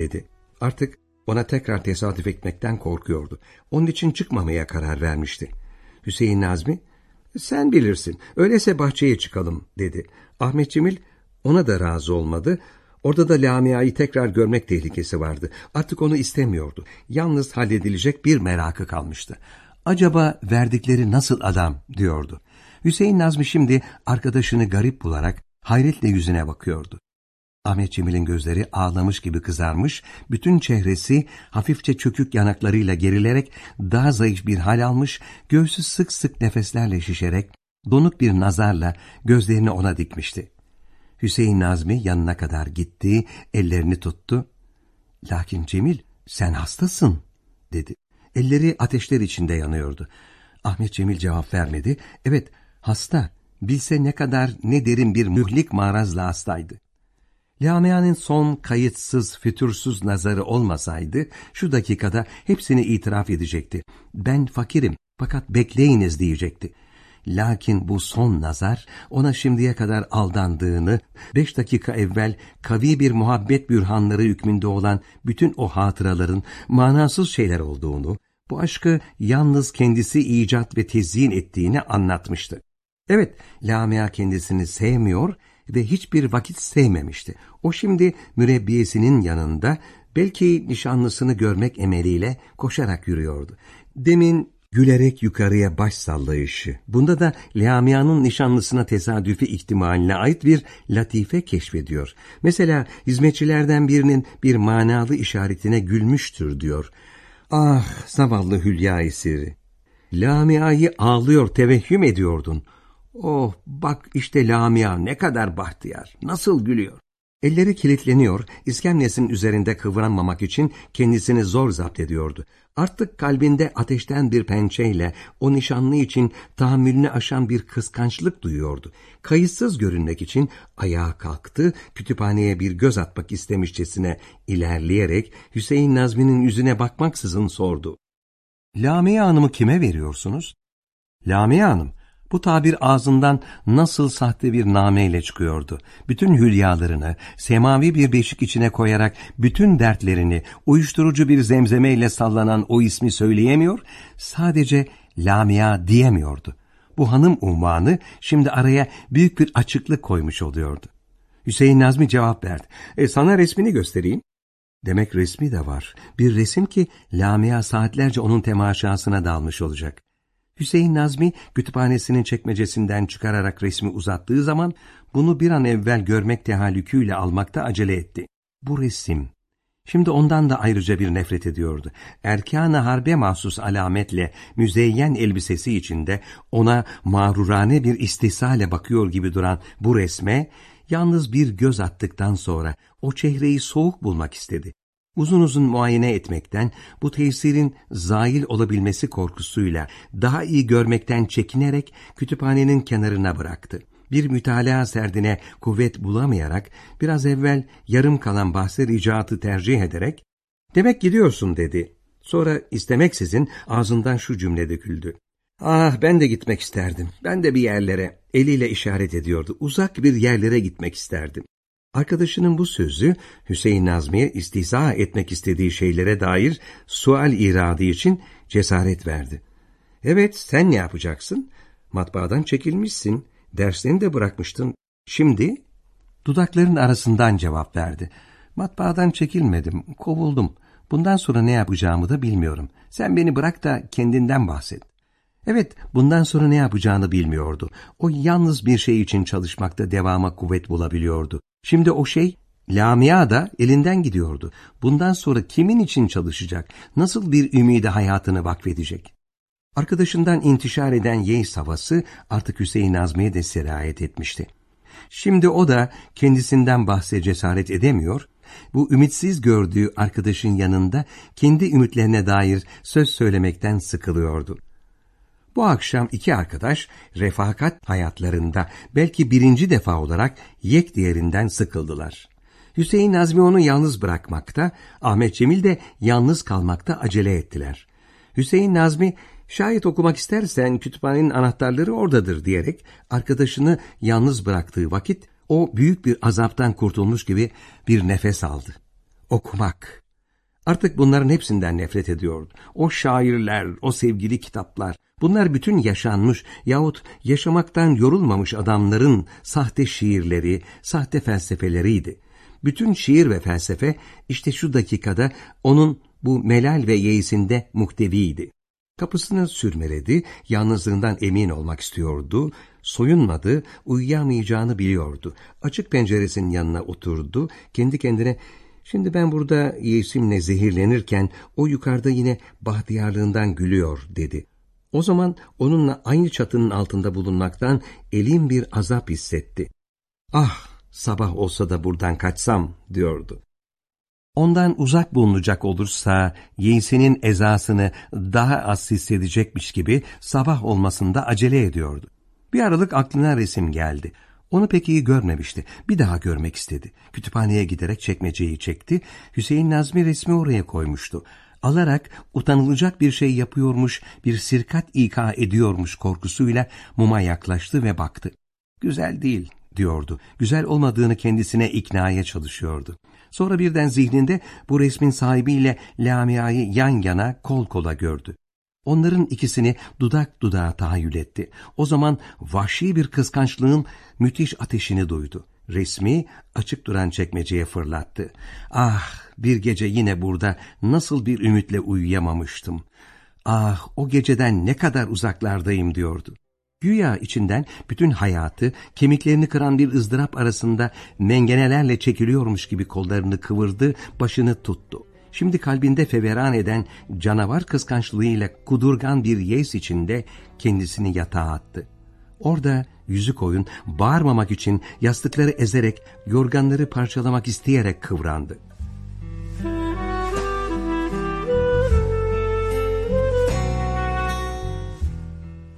dedi. Artık ona tekrar tesadüf etmekten korkuyordu. Onun için çıkmamaya karar vermişti. Hüseyin Nazmi, sen bilirsin, öyleyse bahçeye çıkalım dedi. Ahmet Cemil ona da razı olmadı. Orada da Lamia'yı tekrar görmek tehlikesi vardı. Artık onu istemiyordu. Yalnız halledilecek bir merakı kalmıştı. Acaba verdikleri nasıl adam diyordu. Hüseyin Nazmi şimdi arkadaşını garip bularak hayretle yüzüne bakıyordu. Ahmet Cemil'in gözleri ağlamış gibi kızarmış, bütün çehresi hafifçe çökük yanaklarıyla gerilerek daha zayıf bir hal almış, göğsü sık sık nefeslerle şişerek, donuk bir nazarla gözlerini ona dikmişti. Hüseyin Nazmi yanına kadar gitti, ellerini tuttu. Lakin Cemil, sen hastasın, dedi. Elleri ateşler içinde yanıyordu. Ahmet Cemil cevap vermedi. Evet, hasta. Bilse ne kadar ne derin bir mühlik marazla hastaydı. Lamia'nın son kayıtsız, fütursuz nazarı olmasaydı, şu dakikada hepsini itiraf edecekti. Ben fakirim, fakat bekleyiniz diyecekti. Lakin bu son nazar, ona şimdiye kadar aldandığını, beş dakika evvel kavi bir muhabbet bürhanları hükmünde olan bütün o hatıraların manasız şeyler olduğunu, bu aşkı yalnız kendisi icat ve tezyin ettiğini anlatmıştı. Evet, Lamia kendisini sevmiyor ve hiçbir vakit sevmemişti. O şimdi mürebbiyesinin yanında belki nişanlısını görmek emeliyle koşarak yürüyordu. Demin gülerek yukarıya baş sallayışı. Bunda da Lamia'nın nişanlısına tesadüfi ihtimaline ait bir latife keşfediyor. Mesela hizmetçilerden birinin bir manalı işaretine gülmüştür diyor. Ah zavallı Hülya esiri. Lamia'yı ağlıyor tevehhüm ediyordun. Oh bak işte Lamia ne kadar bahtiyar, nasıl gülüyor. Elleri kilitleniyor, iskemlesinin üzerinde kıvranmamak için kendisini zor zapt ediyordu. Artık kalbinde ateşten bir pençeyle o nişanlı için tahammülünü aşan bir kıskançlık duyuyordu. Kayıtsız görünmek için ayağa kalktı, kütüphaneye bir göz atmak istemişçesine ilerleyerek Hüseyin Nazmi'nin yüzüne bakmaksızın sordu. Lamia Hanım'ı kime veriyorsunuz? Lamia Hanım, bu tabir ağzından nasıl sahte bir nameyle çıkıyordu. Bütün hülyalarını semavi bir beşik içine koyarak bütün dertlerini uyuşturucu bir zemzemeyle sallanan o ismi söyleyemiyor, sadece Lamia diyemiyordu. Bu hanım unvanı şimdi araya büyük bir açıklık koymuş oluyordu. Hüseyin Nazmi cevap verdi. E, sana resmini göstereyim. Demek resmi de var. Bir resim ki Lamia saatlerce onun temaşasına dalmış olacak. Hüseyin Nazmi kütüphanesinin çekmecesinden çıkararak resmi uzattığı zaman bunu bir an evvel görmek tehallüküyle almakta acele etti. Bu resim. Şimdi ondan da ayrıca bir nefret ediyordu. Erkan-ı harbe mahsus alametle müzeyyen elbisesi içinde ona mağrurane bir istihsale bakıyor gibi duran bu resme yalnız bir göz attıktan sonra o çehreyi soğuk bulmak istedi uzun uzun muayene etmekten, bu tesirin zail olabilmesi korkusuyla daha iyi görmekten çekinerek kütüphanenin kenarına bıraktı. Bir mütalaa serdine kuvvet bulamayarak biraz evvel yarım kalan bahse ricatı tercih ederek ''Demek gidiyorsun'' dedi. Sonra istemeksizin ağzından şu cümle döküldü. ''Ah ben de gitmek isterdim. Ben de bir yerlere.'' Eliyle işaret ediyordu. Uzak bir yerlere gitmek isterdim. Arkadaşının bu sözü Hüseyin Nazmi'ye istihza etmek istediği şeylere dair sual iradı için cesaret verdi. Evet sen ne yapacaksın? Matbaadan çekilmişsin. Derslerini de bırakmıştın. Şimdi? Dudakların arasından cevap verdi. Matbaadan çekilmedim, kovuldum. Bundan sonra ne yapacağımı da bilmiyorum. Sen beni bırak da kendinden bahset. Evet, bundan sonra ne yapacağını bilmiyordu. O yalnız bir şey için çalışmakta devama kuvvet bulabiliyordu. Şimdi o şey Lamia da elinden gidiyordu. Bundan sonra kimin için çalışacak? Nasıl bir ümide hayatını vakfedecek? Arkadaşından intişar eden yeis havası artık Hüseyin Nazmi'ye de sirayet etmişti. Şimdi o da kendisinden bahse cesaret edemiyor, bu ümitsiz gördüğü arkadaşın yanında kendi ümitlerine dair söz söylemekten sıkılıyordu. Bu akşam iki arkadaş refakat hayatlarında belki birinci defa olarak yek diğerinden sıkıldılar. Hüseyin Nazmi onu yalnız bırakmakta, Ahmet Cemil de yalnız kalmakta acele ettiler. Hüseyin Nazmi, şayet okumak istersen kütüphanenin anahtarları oradadır diyerek arkadaşını yalnız bıraktığı vakit o büyük bir azaptan kurtulmuş gibi bir nefes aldı. okumak. Artık bunların hepsinden nefret ediyordu. O şairler, o sevgili kitaplar, bunlar bütün yaşanmış yahut yaşamaktan yorulmamış adamların sahte şiirleri, sahte felsefeleriydi. Bütün şiir ve felsefe işte şu dakikada onun bu melal ve yeisinde muhteviydi. Kapısını sürmeledi, yalnızlığından emin olmak istiyordu, soyunmadı, uyuyamayacağını biliyordu. Açık penceresinin yanına oturdu, kendi kendine Şimdi ben burada Yesim'le zehirlenirken o yukarıda yine bahtiyarlığından gülüyor dedi. O zaman onunla aynı çatının altında bulunmaktan elin bir azap hissetti. Ah sabah olsa da buradan kaçsam diyordu. Ondan uzak bulunacak olursa Yeğsenin ezasını daha az hissedecekmiş gibi sabah olmasında acele ediyordu. Bir aralık aklına resim geldi. Onu pek iyi görmemişti. Bir daha görmek istedi. Kütüphaneye giderek çekmeceyi çekti. Hüseyin Nazmi resmi oraya koymuştu. Alarak utanılacak bir şey yapıyormuş, bir sirkat ika ediyormuş korkusuyla muma yaklaştı ve baktı. Güzel değil, diyordu. Güzel olmadığını kendisine iknaya çalışıyordu. Sonra birden zihninde bu resmin sahibiyle Lamia'yı yan yana kol kola gördü. Onların ikisini dudak dudağa tahayyül etti. O zaman vahşi bir kıskançlığın müthiş ateşini duydu. Resmi açık duran çekmeceye fırlattı. Ah bir gece yine burada nasıl bir ümitle uyuyamamıştım. Ah o geceden ne kadar uzaklardayım diyordu. Güya içinden bütün hayatı kemiklerini kıran bir ızdırap arasında mengenelerle çekiliyormuş gibi kollarını kıvırdı, başını tuttu. Şimdi kalbinde feveran eden canavar kıskançlığıyla kudurgan bir yes içinde kendisini yatağa attı. Orada yüzü koyun bağırmamak için yastıkları ezerek yorganları parçalamak isteyerek kıvrandı.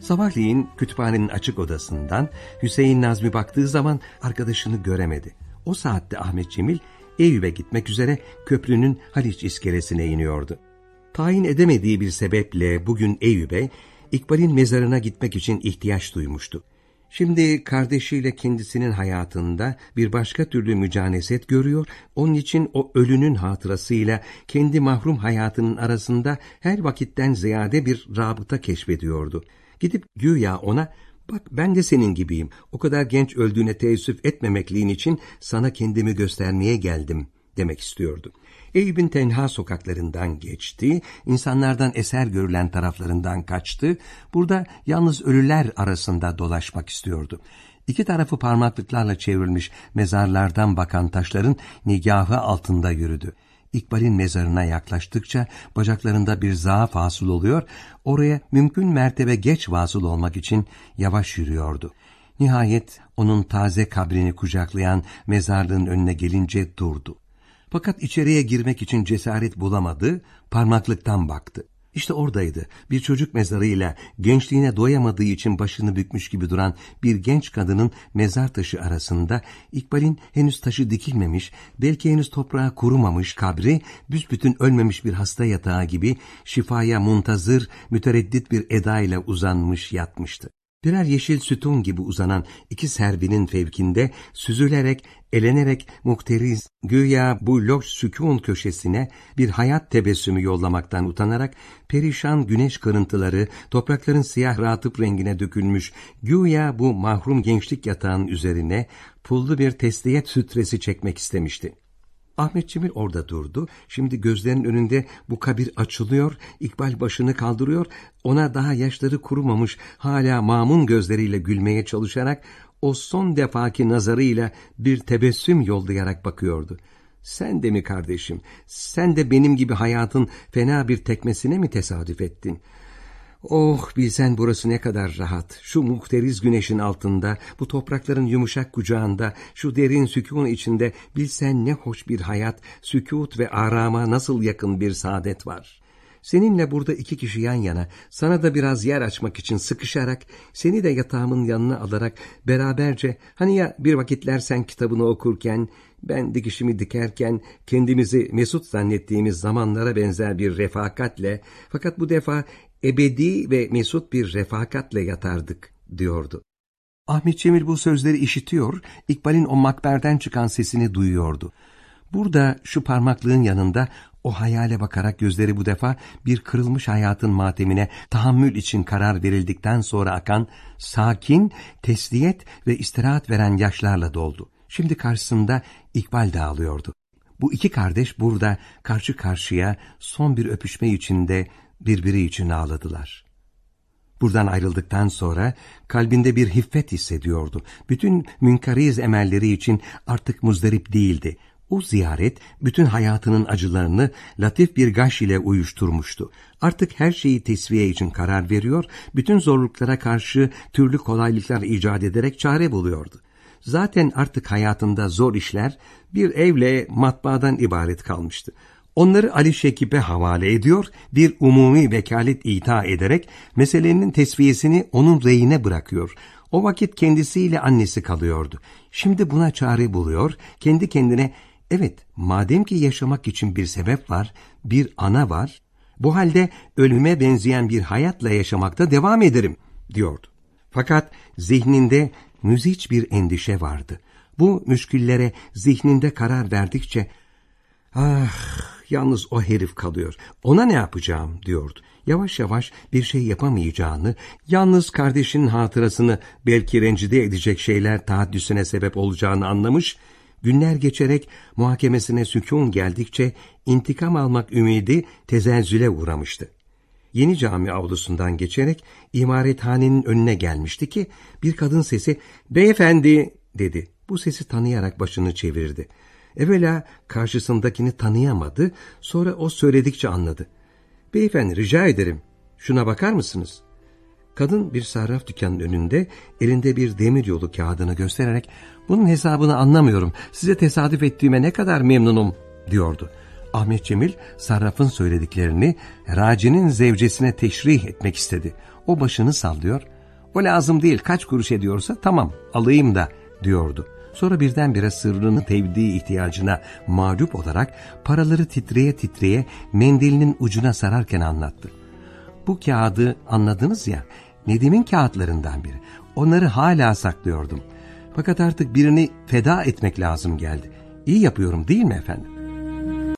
Sabahleyin kütüphanenin açık odasından Hüseyin Nazmi baktığı zaman arkadaşını göremedi. O saatte Ahmet Cemil Eyüp'e gitmek üzere köprünün Haliç iskelesine iniyordu. Tayin edemediği bir sebeple bugün Eyüp'e İkbal'in mezarına gitmek için ihtiyaç duymuştu. Şimdi kardeşiyle kendisinin hayatında bir başka türlü mücaneset görüyor, onun için o ölünün hatırasıyla kendi mahrum hayatının arasında her vakitten ziyade bir rabıta keşfediyordu. Gidip güya ona Bak ben de senin gibiyim. O kadar genç öldüğüne teessüf etmemekliğin için sana kendimi göstermeye geldim demek istiyordu. Eyüp'ün tenha sokaklarından geçti, insanlardan eser görülen taraflarından kaçtı, burada yalnız ölüler arasında dolaşmak istiyordu. İki tarafı parmaklıklarla çevrilmiş mezarlardan bakan taşların nigahı altında yürüdü. İkbal'in mezarına yaklaştıkça bacaklarında bir zaaf hasıl oluyor, oraya mümkün mertebe geç vasıl olmak için yavaş yürüyordu. Nihayet onun taze kabrini kucaklayan mezarlığın önüne gelince durdu. Fakat içeriye girmek için cesaret bulamadı, parmaklıktan baktı. İşte oradaydı. Bir çocuk mezarıyla gençliğine doyamadığı için başını bükmüş gibi duran bir genç kadının mezar taşı arasında İkbal'in henüz taşı dikilmemiş, belki henüz toprağa kurumamış kabri, büsbütün ölmemiş bir hasta yatağı gibi şifaya muntazır, mütereddit bir edayla uzanmış yatmıştı. Birer yeşil sütun gibi uzanan iki servinin fevkinde süzülerek, elenerek muhteriz, güya bu loş sükun köşesine bir hayat tebessümü yollamaktan utanarak, perişan güneş kırıntıları toprakların siyah rahatıp rengine dökülmüş, güya bu mahrum gençlik yatağın üzerine pullu bir tesliyet sütresi çekmek istemişti. Ahmet Cemil orada durdu. Şimdi gözlerinin önünde bu kabir açılıyor, İkbal başını kaldırıyor, ona daha yaşları kurumamış, hala mamun gözleriyle gülmeye çalışarak, o son defaki nazarıyla bir tebessüm yollayarak bakıyordu. Sen de mi kardeşim, sen de benim gibi hayatın fena bir tekmesine mi tesadüf ettin?'' Oh bilsen burası ne kadar rahat. Şu muhteriz güneşin altında, bu toprakların yumuşak kucağında, şu derin sükun içinde bilsen ne hoş bir hayat, sükut ve arama nasıl yakın bir saadet var. Seninle burada iki kişi yan yana, sana da biraz yer açmak için sıkışarak, seni de yatağımın yanına alarak beraberce, hani ya bir vakitler sen kitabını okurken, ben dikişimi dikerken kendimizi mesut zannettiğimiz zamanlara benzer bir refakatle, fakat bu defa ebedi ve mesut bir refakatle yatardık diyordu. Ahmet Cemil bu sözleri işitiyor, İkbal'in o makberden çıkan sesini duyuyordu. Burada şu parmaklığın yanında o hayale bakarak gözleri bu defa bir kırılmış hayatın matemine tahammül için karar verildikten sonra akan sakin, tesliyet ve istirahat veren yaşlarla doldu. Şimdi karşısında İkbal dağılıyordu. Bu iki kardeş burada karşı karşıya son bir öpüşme içinde birbiri için ağladılar. Buradan ayrıldıktan sonra kalbinde bir hiffet hissediyordu. Bütün münkariz emelleri için artık muzdarip değildi. O ziyaret bütün hayatının acılarını latif bir gaş ile uyuşturmuştu. Artık her şeyi tesviye için karar veriyor, bütün zorluklara karşı türlü kolaylıklar icat ederek çare buluyordu. Zaten artık hayatında zor işler bir evle matbaadan ibaret kalmıştı. Onları Ali Şekip'e havale ediyor, bir umumi vekalet ita ederek meselenin tesviyesini onun reyine bırakıyor. O vakit kendisiyle annesi kalıyordu. Şimdi buna çare buluyor, kendi kendine evet madem ki yaşamak için bir sebep var, bir ana var, bu halde ölüme benzeyen bir hayatla yaşamakta devam ederim diyordu. Fakat zihninde müziç bir endişe vardı. Bu müşküllere zihninde karar verdikçe ah yalnız o herif kalıyor. Ona ne yapacağım diyordu. Yavaş yavaş bir şey yapamayacağını, yalnız kardeşinin hatırasını belki rencide edecek şeyler tahaddüsüne sebep olacağını anlamış, günler geçerek muhakemesine sükun geldikçe intikam almak ümidi tezelzüle uğramıştı. Yeni cami avlusundan geçerek imarethanenin önüne gelmişti ki bir kadın sesi ''Beyefendi'' dedi. Bu sesi tanıyarak başını çevirdi. Evvela karşısındakini tanıyamadı, sonra o söyledikçe anladı. ''Beyefendi rica ederim, şuna bakar mısınız?'' Kadın bir sarraf dükkanının önünde elinde bir demir yolu kağıdını göstererek ''Bunun hesabını anlamıyorum, size tesadüf ettiğime ne kadar memnunum.'' diyordu. Ahmet Cemil sarrafın söylediklerini racinin zevcesine teşrih etmek istedi. O başını sallıyor. O lazım değil kaç kuruş ediyorsa tamam alayım da diyordu. Sonra birdenbire sırrını tevdiği ihtiyacına mağlup olarak paraları titreye titreye mendilinin ucuna sararken anlattı. Bu kağıdı anladınız ya Nedim'in kağıtlarından biri. Onları hala saklıyordum. Fakat artık birini feda etmek lazım geldi. İyi yapıyorum değil mi efendim?